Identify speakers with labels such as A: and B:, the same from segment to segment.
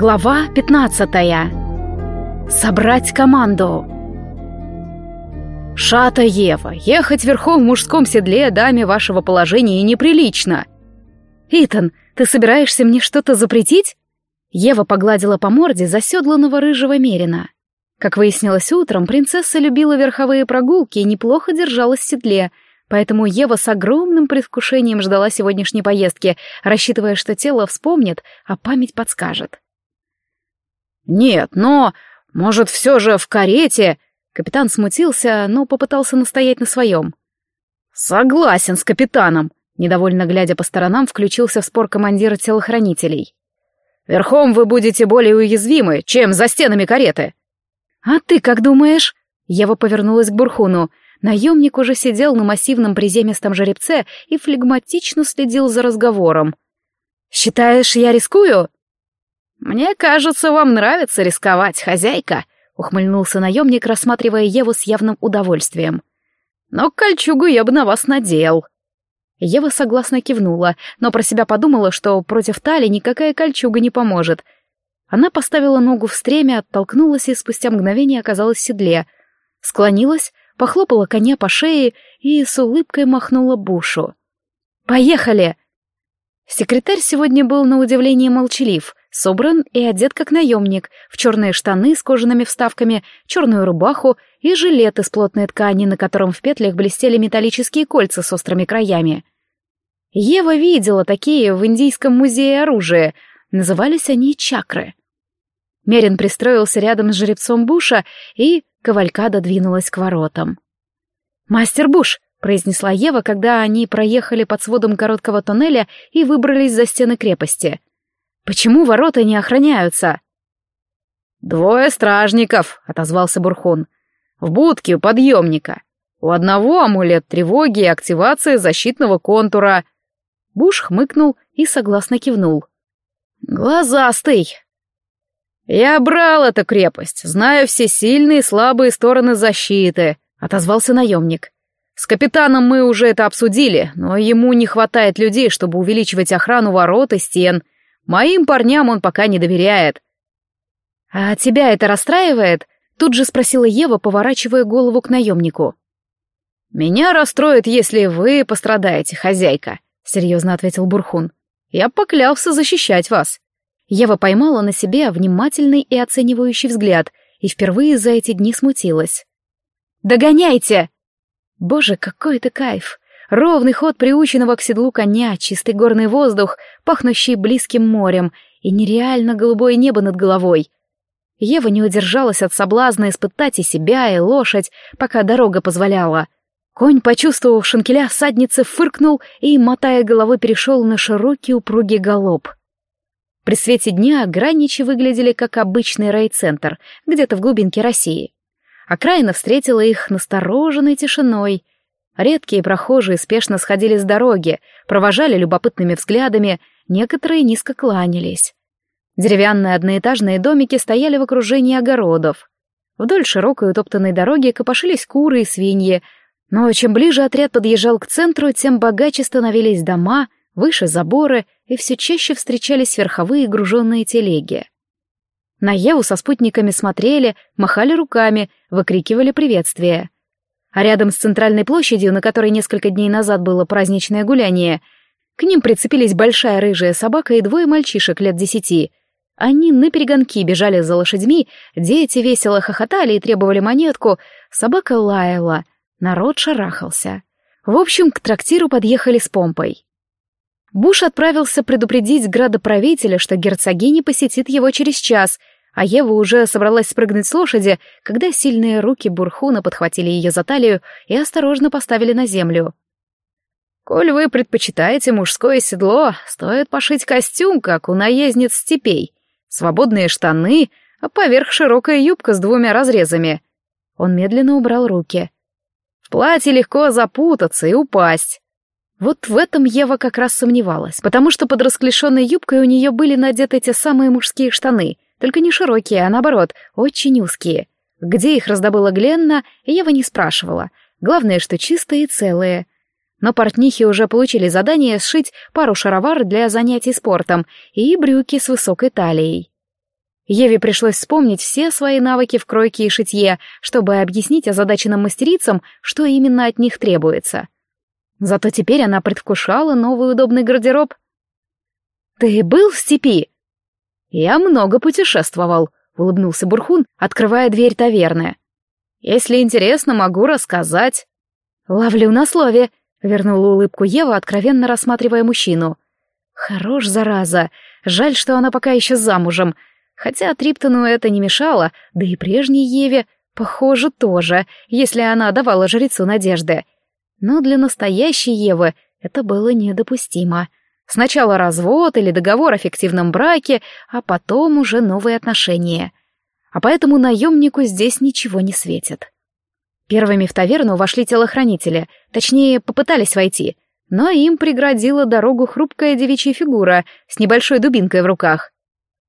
A: Глава 15. Собрать команду. Шата Ева, ехать верхом в мужском седле даме вашего положения неприлично. Итан, ты собираешься мне что-то запретить? Ева погладила по морде заседланного рыжего мерина. Как выяснилось утром, принцесса любила верховые прогулки и неплохо держалась в седле, поэтому Ева с огромным предвкушением ждала сегодняшней поездки, рассчитывая, что тело вспомнит, а память подскажет.
B: «Нет, но, может, все же в карете...» Капитан смутился, но попытался настоять на своем. «Согласен с капитаном», — недовольно глядя по сторонам, включился в спор командира телохранителей. «Верхом вы будете более уязвимы, чем за стенами кареты».
A: «А ты как думаешь?» Ева повернулась к Бурхуну. Наемник уже сидел на массивном приземистом жеребце и флегматично следил за разговором. «Считаешь, я рискую?»
B: «Мне кажется, вам нравится рисковать, хозяйка», — ухмыльнулся наемник, рассматривая Еву с явным удовольствием. «Но кольчугу я бы на вас надел».
A: Ева согласно кивнула, но про себя подумала, что против Тали никакая кольчуга не поможет. Она поставила ногу в стремя, оттолкнулась и спустя мгновение оказалась в седле. Склонилась, похлопала коня по шее и с улыбкой махнула Бушу. «Поехали!» Секретарь сегодня был на удивление молчалив, собран и одет как наемник, в черные штаны с кожаными вставками, черную рубаху и жилет из плотной ткани, на котором в петлях блестели металлические кольца с острыми краями. Ева видела такие в Индийском музее оружия, назывались они чакры. Мерин пристроился рядом с жеребцом Буша, и кавалькада двинулась к воротам. «Мастер Буш!» — произнесла Ева, когда они проехали под сводом короткого тоннеля и выбрались за стены крепости. «Почему ворота не охраняются?»
B: «Двое стражников», — отозвался Бурхун. «В будке у подъемника. У одного амулет тревоги и активация защитного контура».
A: Буш хмыкнул и согласно кивнул.
B: «Глазастый!» «Я брал эту крепость, знаю все сильные и слабые стороны защиты», — отозвался наемник. С капитаном мы уже это обсудили, но ему не хватает людей, чтобы увеличивать охрану ворот и стен. Моим парням он пока не доверяет.
A: «А тебя это расстраивает?» — тут же спросила Ева, поворачивая голову к наемнику.
B: «Меня расстроит, если вы пострадаете, хозяйка», — серьезно ответил Бурхун. «Я поклялся защищать вас».
A: Ева поймала на себе внимательный и оценивающий взгляд и впервые за эти дни смутилась. «Догоняйте!» Боже, какой это кайф! Ровный ход приученного к седлу коня, чистый горный воздух, пахнущий близким морем и нереально голубое небо над головой. Ева не удержалась от соблазна испытать и себя, и лошадь, пока дорога позволяла. Конь, почувствовав шинкеля садницы, фыркнул и, мотая головой, перешел на широкий упругий галоп. При свете дня граничи выглядели как обычный райцентр, где-то в глубинке России. Окраина встретила их настороженной тишиной. Редкие прохожие спешно сходили с дороги, провожали любопытными взглядами, некоторые низко кланялись. Деревянные одноэтажные домики стояли в окружении огородов. Вдоль широкой утоптанной дороги копошились куры и свиньи, но чем ближе отряд подъезжал к центру, тем богаче становились дома, выше заборы, и все чаще встречались верховые груженные телеги. На Еву со спутниками смотрели, махали руками, выкрикивали приветствия. А рядом с центральной площадью, на которой несколько дней назад было праздничное гуляние, к ним прицепились большая рыжая собака и двое мальчишек лет десяти. Они на перегонки бежали за лошадьми, дети весело хохотали и требовали монетку, собака лаяла, народ шарахался. В общем, к трактиру подъехали с помпой. Буш отправился предупредить градоправителя, что герцогиня посетит его через час, а Ева уже собралась спрыгнуть с лошади, когда сильные руки Бурхуна подхватили ее за талию и осторожно поставили на землю. «Коль вы предпочитаете мужское седло, стоит пошить костюм, как у наездниц степей. Свободные штаны, а поверх широкая юбка с двумя разрезами». Он медленно убрал руки. «В платье легко запутаться и упасть». Вот в этом Ева как раз сомневалась, потому что под расклешенной юбкой у нее были надеты те самые мужские штаны, только не широкие, а наоборот, очень узкие. Где их раздобыла Гленна, Ева не спрашивала. Главное, что чистые и целые. Но портнихи уже получили задание сшить пару шаровар для занятий спортом и брюки с высокой талией. Еве пришлось вспомнить все свои навыки в кройке и шитье, чтобы объяснить озадаченным мастерицам, что именно от них требуется. Зато теперь она предвкушала новый удобный гардероб. «Ты был в степи?» «Я много путешествовал», — улыбнулся Бурхун, открывая дверь таверны. «Если интересно, могу рассказать». «Ловлю на слове», — вернула улыбку Ева, откровенно рассматривая мужчину. «Хорош, зараза. Жаль, что она пока еще замужем. Хотя Триптону это не мешало, да и прежней Еве, похоже, тоже, если она давала жрецу надежды. Но для настоящей Евы это было недопустимо. Сначала развод или договор о фиктивном браке, а потом уже новые отношения. А поэтому наемнику здесь ничего не светит. Первыми в таверну вошли телохранители, точнее, попытались войти, но им преградила дорогу хрупкая девичья фигура с небольшой дубинкой в руках.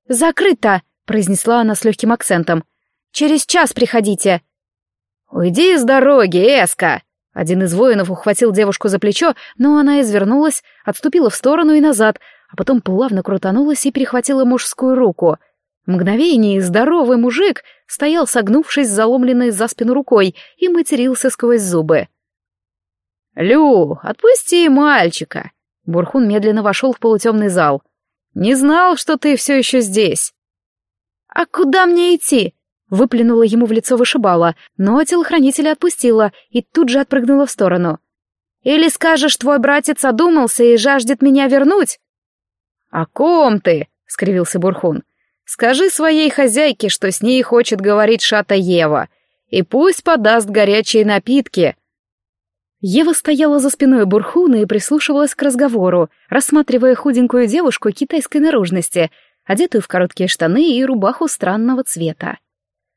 A: «Закрыто!» — произнесла она с легким акцентом. «Через час приходите!» «Уйди с дороги, Эска!» Один из воинов ухватил девушку за плечо, но она извернулась, отступила в сторону и назад, а потом плавно крутанулась и перехватила мужскую руку. Мгновение здоровый мужик стоял, согнувшись, заломленной за спину рукой, и матерился сквозь зубы. «Лю, отпусти мальчика!» Бурхун медленно вошел в полутемный зал. Не знал, что ты все еще здесь. А куда мне идти? Выплюнула ему в лицо вышибала, но телохранителя отпустила и тут же отпрыгнула в сторону. Или скажешь, твой братец одумался и жаждет меня вернуть? О ком ты? скривился Бурхун. Скажи своей хозяйке, что с ней хочет говорить Шата Ева, и пусть подаст горячие напитки. Ева стояла за спиной Бурхуна и прислушивалась к разговору, рассматривая худенькую девушку китайской наружности, одетую в короткие штаны и рубаху странного цвета.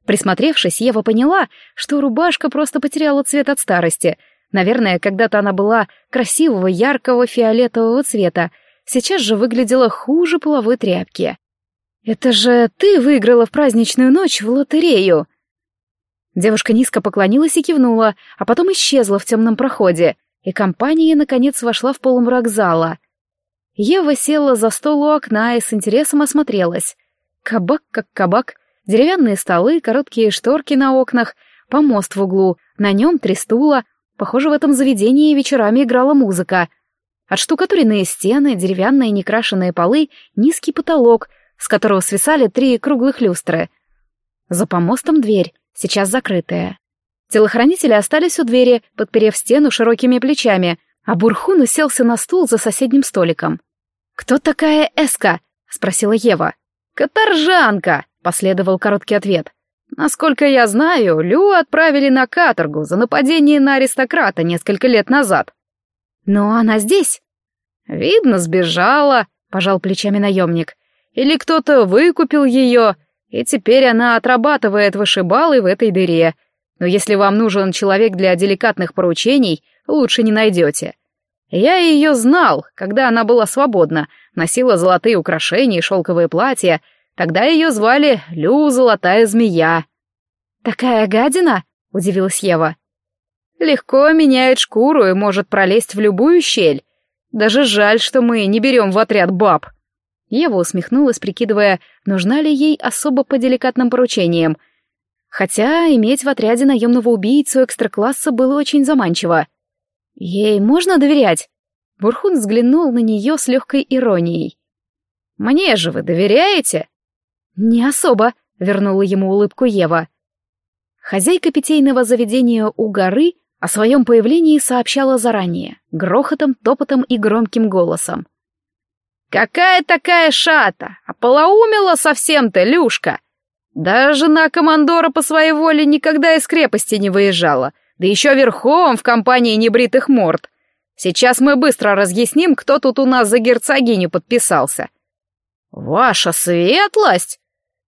A: Присмотревшись, Ева поняла, что рубашка просто потеряла цвет от старости. Наверное, когда-то она была красивого, яркого фиолетового цвета, сейчас же выглядела хуже половой тряпки. «Это же ты выиграла в праздничную ночь в лотерею!» Девушка низко поклонилась и кивнула, а потом исчезла в темном проходе, и компания, наконец, вошла в полумрак зала. Ева села за стол у окна и с интересом осмотрелась. Кабак как кабак, деревянные столы, короткие шторки на окнах, помост в углу, на нем три стула. Похоже, в этом заведении вечерами играла музыка. Отштукатуренные стены, деревянные некрашенные полы, низкий потолок, с которого свисали три круглых люстры. За помостом дверь, сейчас закрытая. Телохранители остались у двери, подперев стену широкими плечами, а Бурхун уселся на стул за соседним столиком. «Кто такая Эска?» — спросила Ева. «Каторжанка!» — последовал короткий ответ. «Насколько я знаю, Лю отправили на каторгу за нападение на аристократа несколько лет назад». «Но она здесь?» «Видно, сбежала», — пожал плечами наемник. «Или кто-то выкупил ее, и теперь она отрабатывает вышибалы в этой дыре. Но если вам нужен человек для деликатных поручений, лучше не найдете. Я ее знал, когда она была свободна, носила золотые украшения и шелковые платья. Тогда ее звали Лю Золотая Змея. «Такая гадина?» — удивилась Ева. «Легко меняет шкуру и может пролезть в любую щель. Даже жаль, что мы не берем в отряд баб». Ева усмехнулась, прикидывая, нужна ли ей особо по деликатным поручениям. Хотя иметь в отряде наемного убийцу экстракласса было очень заманчиво. Ей можно доверять? Бурхун взглянул на нее с легкой иронией. «Мне же вы доверяете?» «Не особо», — вернула ему улыбку Ева. Хозяйка питейного заведения у горы о своем появлении сообщала заранее, грохотом, топотом и громким голосом. «Какая такая шата? Ополоумела совсем-то, Люшка! Да жена командора по своей воле никогда из крепости не выезжала, да еще верхом в компании небритых морд. Сейчас мы быстро разъясним, кто тут у нас за герцогиню подписался». «Ваша светлость!»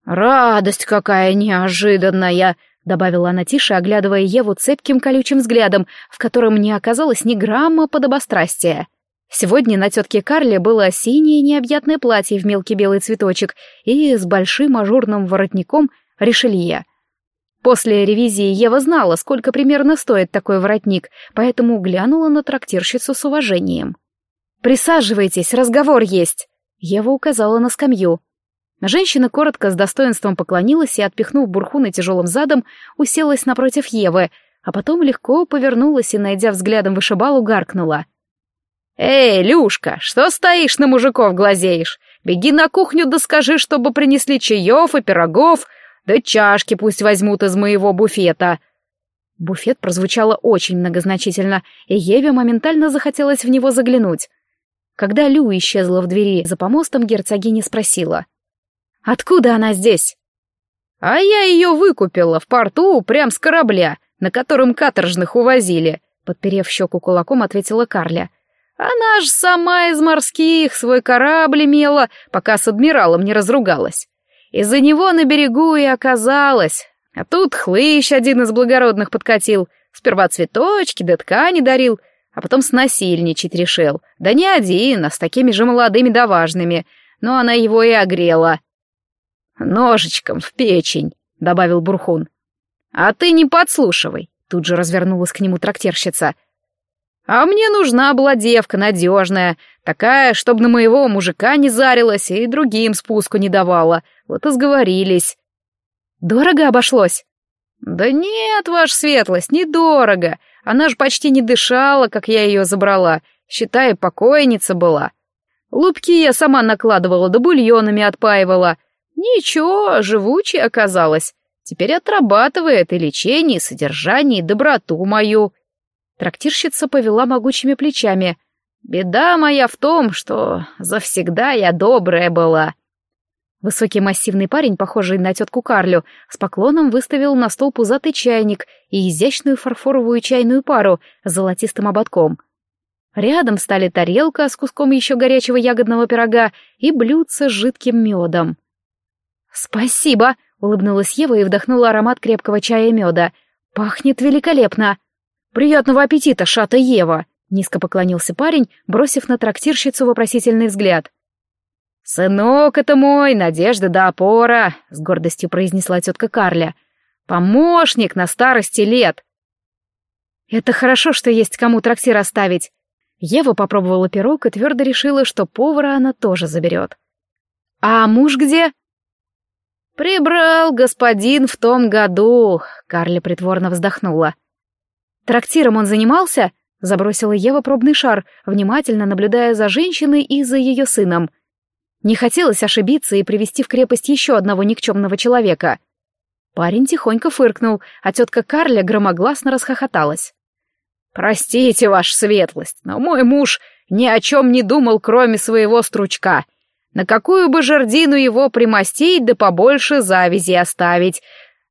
A: «Радость какая неожиданная!» — добавила она тише, оглядывая Еву цепким колючим взглядом, в котором не оказалось ни грамма подобострастия. Сегодня на тетке Карле было синее необъятное платье в мелкий белый цветочек и с большим ажурным воротником решелье. После ревизии Ева знала, сколько примерно стоит такой воротник, поэтому глянула на трактирщицу с уважением. «Присаживайтесь, разговор есть!» Ева указала на скамью. Женщина коротко с достоинством поклонилась и, отпихнув Бурхуна тяжелым задом, уселась напротив Евы, а потом легко повернулась и, найдя взглядом вышибалу, гаркнула. «Эй, Люшка, что стоишь на мужиков глазеешь? Беги на кухню да скажи, чтобы принесли чаев и пирогов, да чашки пусть возьмут из моего буфета». Буфет прозвучало очень многозначительно, и Еве моментально захотелось в него заглянуть. Когда Лю исчезла в двери за помостом, герцогиня спросила. «Откуда она здесь?» «А я ее выкупила в порту прям с корабля, на котором каторжных увозили», подперев щеку кулаком, ответила Карля. «Она ж сама из морских свой корабль имела, пока с адмиралом не разругалась. Из-за него на берегу и оказалась. А тут хлыщ один из благородных подкатил. Сперва цветочки да ткани дарил, а потом снасильничать решил. Да не один, а с такими же молодыми да важными. Но она его и огрела. «Ножичком в печень», — добавил Бурхун. «А ты не подслушивай», — тут же развернулась к нему трактирщица. «А мне нужна была девка надежная, такая, чтобы на моего мужика не зарилась и другим спуску не давала. Вот и сговорились». «Дорого обошлось?» «Да нет, ваша светлость, недорого. Она же почти не дышала, как я ее забрала. Считай, покойница была. Лупки я сама накладывала, да бульонами отпаивала. Ничего, живучей оказалась. Теперь отрабатывает и лечение, и содержание, и доброту мою. Трактирщица повела могучими плечами. Беда моя в том, что завсегда я добрая была. Высокий массивный парень, похожий на тетку Карлю, с поклоном выставил на стол пузатый чайник и изящную фарфоровую чайную пару с золотистым ободком. Рядом стали тарелка с куском еще горячего ягодного пирога и блюдце с жидким медом. «Спасибо!» — улыбнулась Ева и вдохнула аромат крепкого чая и меда. «Пахнет великолепно!» «Приятного аппетита, шата Ева!» — низко поклонился парень, бросив на трактирщицу вопросительный взгляд. «Сынок это мой, надежда да опора», — с гордостью произнесла тетка Карля. «Помощник на старости лет». «Это хорошо, что есть кому трактир оставить». Ева попробовала пирог и твердо решила, что повара она тоже заберет. «А муж где?» «Прибрал господин в том году», — Карля притворно вздохнула. «Трактиром он занимался?» — забросила Ева пробный шар, внимательно наблюдая за женщиной и за ее сыном. Не хотелось ошибиться и привести в крепость еще одного никчемного человека. Парень тихонько фыркнул, а тетка Карля громогласно расхохоталась. «Простите, ваша светлость, но мой муж ни о чем не думал, кроме своего стручка. На какую бы жердину его примостить, да побольше завязи оставить.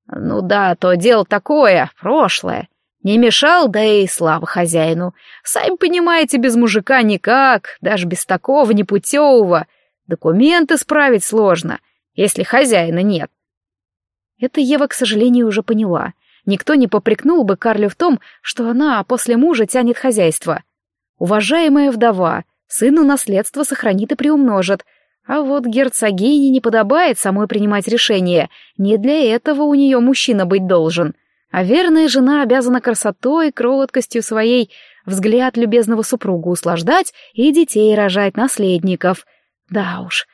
A: Ну да, то дело такое, прошлое. Не мешал, да и слава хозяину. Сами понимаете, без мужика никак, даже без такого непутевого. Документы справить сложно, если хозяина нет. Это Ева, к сожалению, уже поняла. Никто не попрекнул бы Карлю в том, что она после мужа тянет хозяйство. Уважаемая вдова, сыну наследство сохранит и приумножит, а вот герцогине не подобает самой принимать решения, не для этого у нее мужчина быть должен. А верная жена обязана красотой, кроткостью своей взгляд любезного супруга услаждать и детей рожать наследников. Да уж.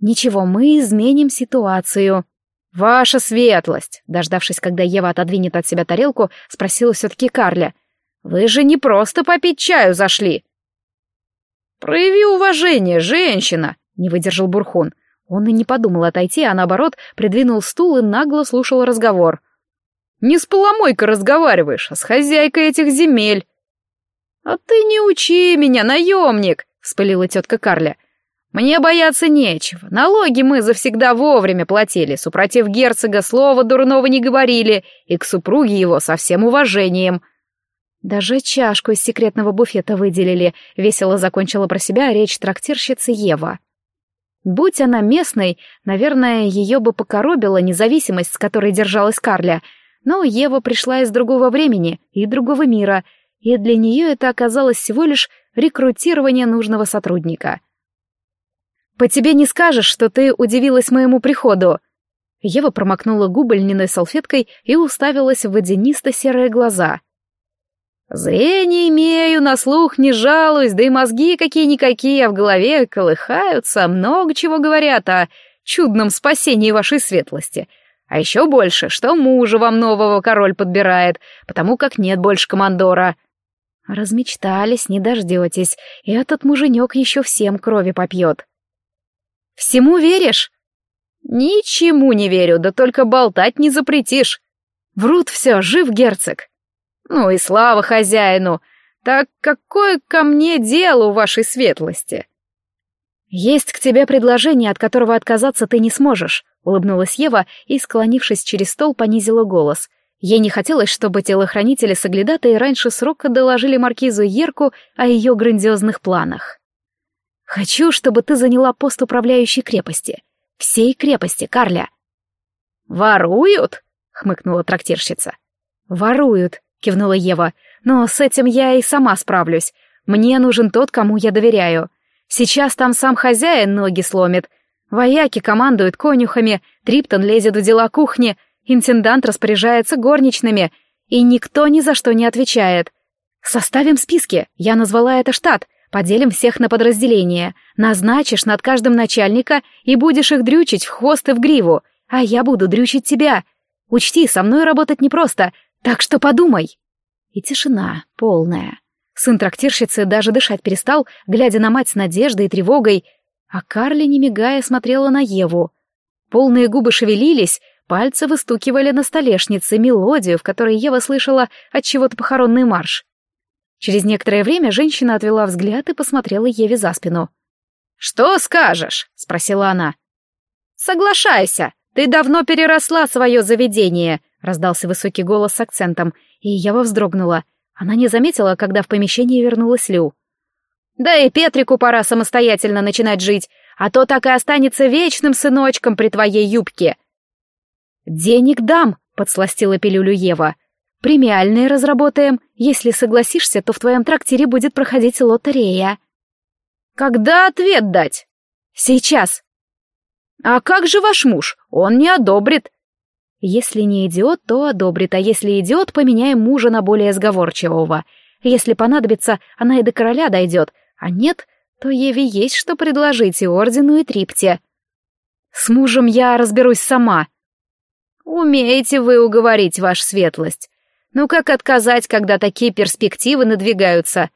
A: Ничего, мы изменим ситуацию. «Ваша светлость!» Дождавшись, когда Ева отодвинет от себя тарелку, спросила все-таки Карля. «Вы же не просто попить чаю зашли!» «Прояви уважение, женщина!» Не выдержал Бурхун. Он и не подумал отойти, а наоборот, придвинул стул и нагло слушал разговор. «Не с поломойкой разговариваешь, а с хозяйкой этих земель». «А ты не учи меня, наемник!» — вспылила тетка Карля. «Мне бояться нечего. Налоги мы завсегда вовремя платили, супротив герцога слова дурного не говорили, и к супруге его со всем уважением». Даже чашку из секретного буфета выделили, весело закончила про себя речь трактирщицы Ева. Будь она местной, наверное, ее бы покоробила независимость, с которой держалась Карля. Но Ева пришла из другого времени и другого мира, и для нее это оказалось всего лишь рекрутирование нужного сотрудника. «По тебе не скажешь, что ты удивилась моему приходу!» Ева промокнула губы льняной салфеткой и уставилась в водянисто-серые глаза. Зрение имею, на слух не жалуюсь, да и мозги какие-никакие, а в голове колыхаются, много чего говорят, а
B: чудном спасении вашей светлости. А еще больше, что мужа вам нового король подбирает, потому как нет больше командора.
A: Размечтались, не дождетесь, и этот муженек еще всем крови попьет. Всему веришь?
B: Ничему не верю, да только болтать не запретишь. Врут все, жив герцог. Ну и слава хозяину. Так какое ко мне дело у вашей светлости?
A: Есть к тебе предложение, от которого отказаться ты не сможешь, улыбнулась Ева и, склонившись через стол, понизила голос. Ей не хотелось, чтобы телохранители-соглядатые раньше срока доложили маркизу Ерку о ее грандиозных планах. «Хочу, чтобы ты заняла пост управляющей крепости. Всей крепости, Карля».
B: «Воруют?» — хмыкнула трактирщица.
A: «Воруют», — кивнула Ева. «Но с этим я и сама справлюсь. Мне нужен тот, кому я доверяю. Сейчас там сам хозяин ноги сломит. Вояки командуют конюхами, Триптон лезет в дела кухни, интендант распоряжается горничными, и никто ни за что не отвечает. Составим списки, я назвала это штат, поделим всех на подразделения, назначишь над каждым начальника и будешь их дрючить в хвост и в гриву, а я буду дрючить тебя. Учти, со мной работать непросто, так что подумай. И тишина полная. Сын трактирщицы даже дышать перестал, глядя на мать с надеждой и тревогой, а Карли, не мигая, смотрела на Еву. Полные губы шевелились, пальцы выстукивали на столешнице мелодию, в которой Ева слышала от чего-то похоронный марш. Через некоторое время женщина отвела взгляд и посмотрела Еве за спину.
B: «Что скажешь?» — спросила она. «Соглашайся, ты давно переросла свое заведение», — раздался высокий голос с акцентом, и Ева вздрогнула — она не заметила, когда в помещение вернулась Лю. «Да и Петрику пора самостоятельно начинать жить, а то так и останется вечным сыночком при твоей юбке».
A: «Денег дам», — подсластила пилюлю Ева. «Премиальные разработаем. Если согласишься, то в твоем трактире будет проходить лотерея».
B: «Когда ответ дать?»
A: «Сейчас».
B: «А как же ваш муж? Он не одобрит.
A: Если не идиот, то одобрит, а если идиот, поменяем мужа на более сговорчивого. Если понадобится, она и до короля дойдет, а нет, то Еве есть что предложить и ордену, и трипте. С мужем я разберусь сама.
B: Умеете вы уговорить, ваша светлость. Ну как отказать, когда такие перспективы надвигаются?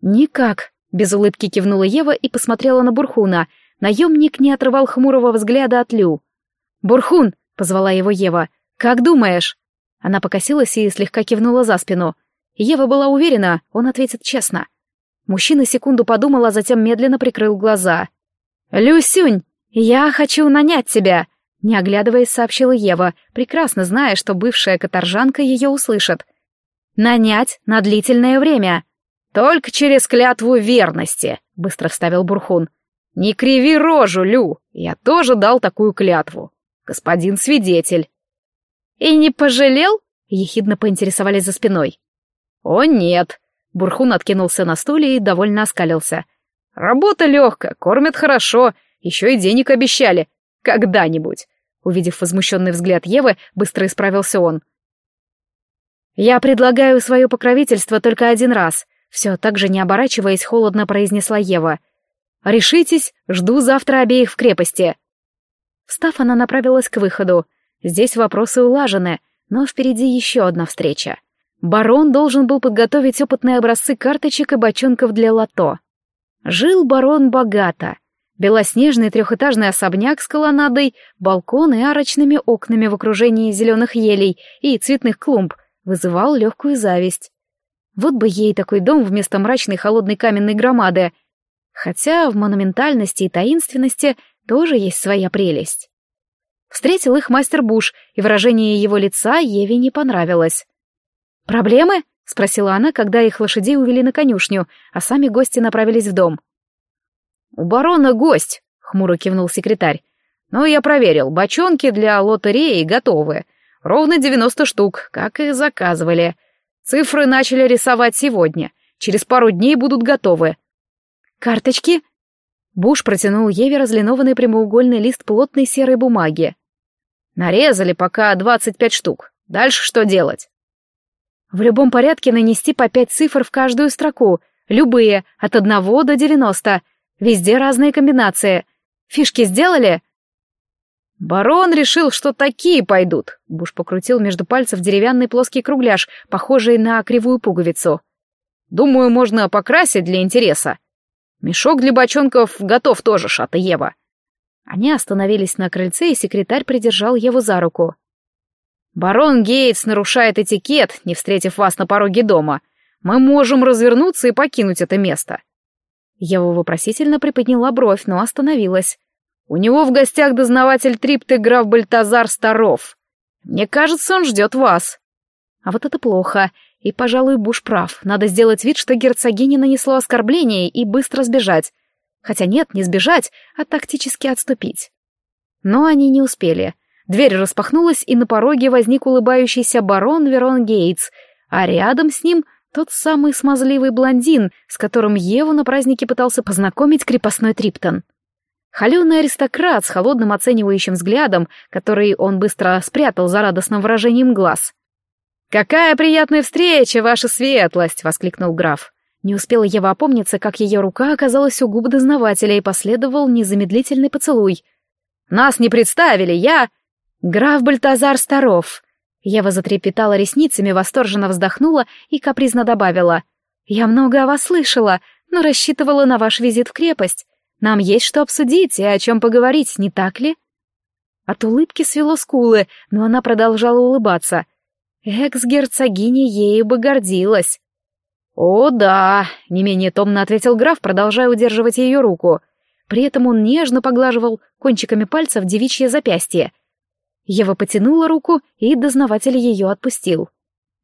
A: Никак, без улыбки кивнула Ева и посмотрела на Бурхуна. Наемник не отрывал хмурого взгляда от Лю. «Бурхун!» — позвала его Ева. «Как думаешь?» Она покосилась и слегка кивнула за спину. Ева была уверена, он ответит честно. Мужчина секунду подумал, а затем медленно прикрыл глаза. «Люсюнь, я хочу нанять тебя!» Не оглядываясь, сообщила Ева, прекрасно зная, что бывшая каторжанка ее услышит. «Нанять на длительное время!»
B: «Только через клятву верности», — быстро вставил Бурхун. «Не криви рожу, Лю, я тоже дал такую клятву господин свидетель».
A: «И не пожалел?» — ехидно поинтересовались за спиной.
B: «О, нет!» — Бурхун откинулся на стуле и довольно оскалился. «Работа легкая, кормят хорошо, еще и денег обещали. Когда-нибудь!» Увидев возмущенный взгляд Евы, быстро исправился он.
A: «Я предлагаю свое покровительство только один раз», — все так же не оборачиваясь, холодно произнесла Ева. «Решитесь, жду завтра обеих в крепости». Встав, она направилась к выходу. Здесь вопросы улажены, но впереди еще одна встреча. Барон должен был подготовить опытные образцы карточек и бочонков для лото. Жил барон богато. Белоснежный трехэтажный особняк с колоннадой, балкон и арочными окнами в окружении зеленых елей и цветных клумб вызывал легкую зависть. Вот бы ей такой дом вместо мрачной холодной каменной громады. Хотя в монументальности и таинственности тоже есть своя прелесть. Встретил их мастер Буш, и выражение его лица Еве не понравилось. «Проблемы?» — спросила она, когда их лошадей увели на конюшню, а сами гости направились в дом.
B: «У барона гость», — хмуро кивнул секретарь. «Но я проверил, бочонки для лотереи готовы. Ровно девяносто штук, как и заказывали. Цифры начали рисовать сегодня. Через пару дней будут готовы».
A: «Карточки?» Буш протянул Еве разлинованный прямоугольный лист плотной серой бумаги.
B: «Нарезали пока двадцать пять штук. Дальше что делать?»
A: «В любом порядке нанести по пять цифр в каждую строку. Любые, от одного до девяносто. Везде разные комбинации. Фишки сделали?»
B: Барон решил, что такие пойдут. Буш покрутил между пальцев деревянный плоский кругляш, похожий на кривую пуговицу. Думаю, можно покрасить для интереса. Мешок для бочонков готов тоже, Шата Ева.
A: Они остановились на крыльце, и секретарь придержал Еву за руку.
B: «Барон Гейтс нарушает этикет, не встретив вас на пороге дома. Мы можем развернуться и покинуть это место».
A: Ева вопросительно приподняла бровь, но остановилась.
B: «У него в гостях дознаватель Трипты граф Бальтазар Старов. Мне кажется, он ждет вас».
A: А вот это плохо. И, пожалуй, Буш прав. Надо сделать вид, что герцогиня нанесло оскорбление и быстро сбежать. Хотя нет, не сбежать, а тактически отступить. Но они не успели. Дверь распахнулась, и на пороге возник улыбающийся барон Верон Гейтс, а рядом с ним тот самый смазливый блондин, с которым Еву на празднике пытался познакомить крепостной Триптон. Холеный аристократ с холодным оценивающим взглядом, который он быстро спрятал за радостным выражением глаз.
B: «Какая приятная встреча, ваша светлость!» — воскликнул граф.
A: Не успела Ева опомниться, как ее рука оказалась у губ дознавателя и последовал незамедлительный поцелуй.
B: «Нас не представили, я...»
A: «Граф Бальтазар Старов». Ева затрепетала ресницами, восторженно вздохнула и капризно добавила. «Я много о вас слышала, но рассчитывала на ваш визит в крепость. Нам есть что обсудить и о чем поговорить, не так ли?» От улыбки свело скулы, но она продолжала улыбаться. Экс-герцогиня ею бы гордилась.
B: «О, да!» — не менее томно ответил граф, продолжая удерживать ее руку.
A: При этом он нежно поглаживал кончиками пальцев девичье запястье. Ева потянула руку, и дознаватель ее отпустил.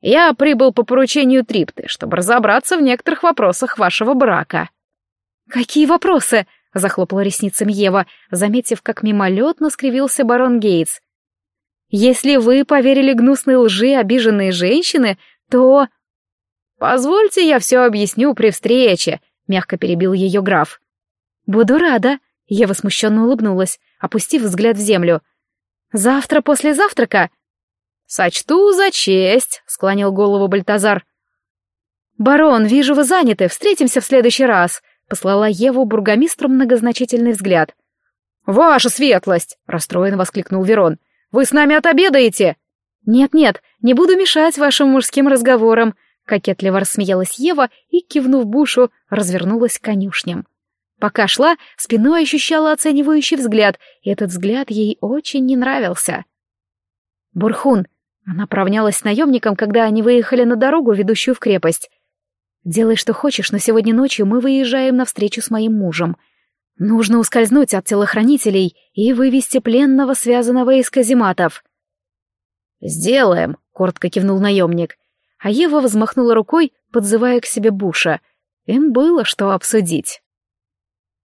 B: «Я прибыл по поручению Трипты, чтобы разобраться в некоторых вопросах вашего брака».
A: «Какие вопросы?» — захлопала ресницами Ева, заметив, как мимолетно скривился барон Гейтс. «Если вы поверили гнусной лжи обиженной женщины, то...»
B: «Позвольте, я все объясню при встрече», — мягко перебил ее граф.
A: «Буду рада», — Ева смущенно улыбнулась, опустив взгляд в землю. «Завтра после завтрака?»
B: «Сочту за честь», — склонил голову Бальтазар.
A: «Барон, вижу, вы заняты, встретимся в следующий раз», — послала Еву бургомистру многозначительный взгляд.
B: «Ваша светлость!» — расстроенно воскликнул Верон. «Вы с нами отобедаете?»
A: «Нет-нет, не буду мешать вашим мужским разговорам», Кокетливо рассмеялась Ева и, кивнув Бушу, развернулась к конюшням. Пока шла, спиной ощущала оценивающий взгляд, и этот взгляд ей очень не нравился. «Бурхун!» Она поравнялась с наемником, когда они выехали на дорогу, ведущую в крепость. «Делай, что хочешь, но сегодня ночью мы выезжаем навстречу с моим мужем. Нужно ускользнуть от телохранителей и вывести пленного, связанного из казематов».
B: «Сделаем», — коротко кивнул наемник
A: а Ева взмахнула рукой, подзывая к себе Буша. Им было что обсудить.